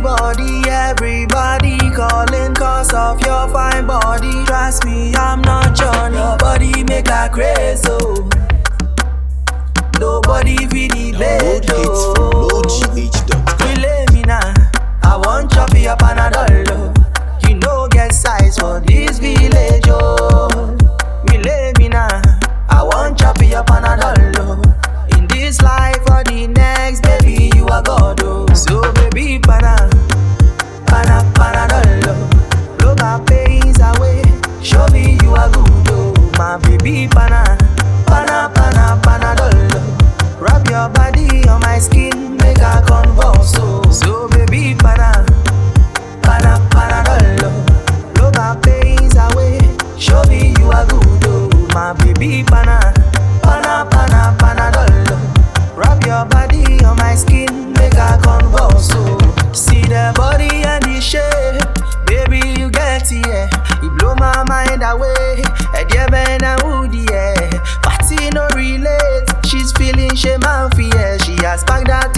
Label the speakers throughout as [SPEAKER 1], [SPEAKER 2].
[SPEAKER 1] body. Everybody calling cause of your fine body. Trust me, I'm not Johnny. Your body make a crazy. Show me you are good, oh my baby pana, pana, pana, panadol. Rub your body on my skin, make I convulse. Oh. See the body and the shape, baby you get it. Yeah. You blow my mind away, and yeah, man, I would yeah. Party no relate, she's feeling shame and fear. She has packed that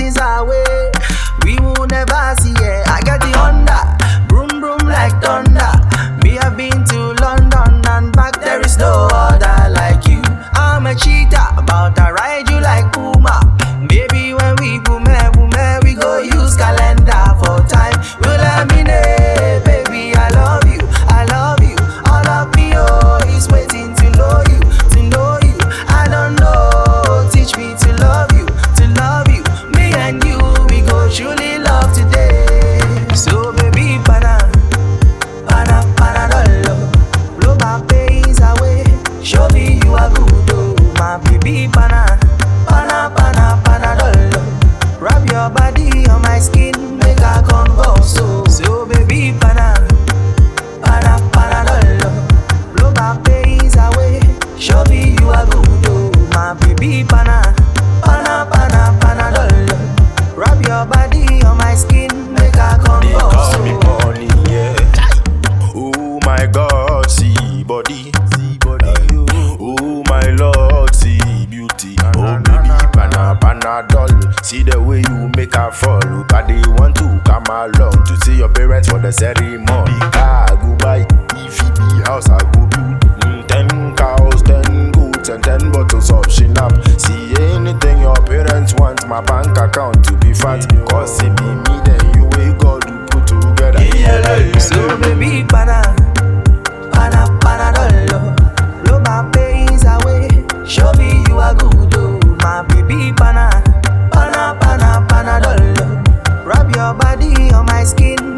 [SPEAKER 2] parents for the ceremony. Car I go buy, if house I go build. Mm, ten cows, ten goats, and ten bottles of shinap. See anything your parents want, my bank account to be fat. Cause it be me, then you will God to put together. Yeah, yeah, yeah. So
[SPEAKER 1] baby, banana, banana, banana, dollar. Blow my pains away. Show me you are good, oh my baby, banana, banana, banana, dollar. Rub your body on my skin.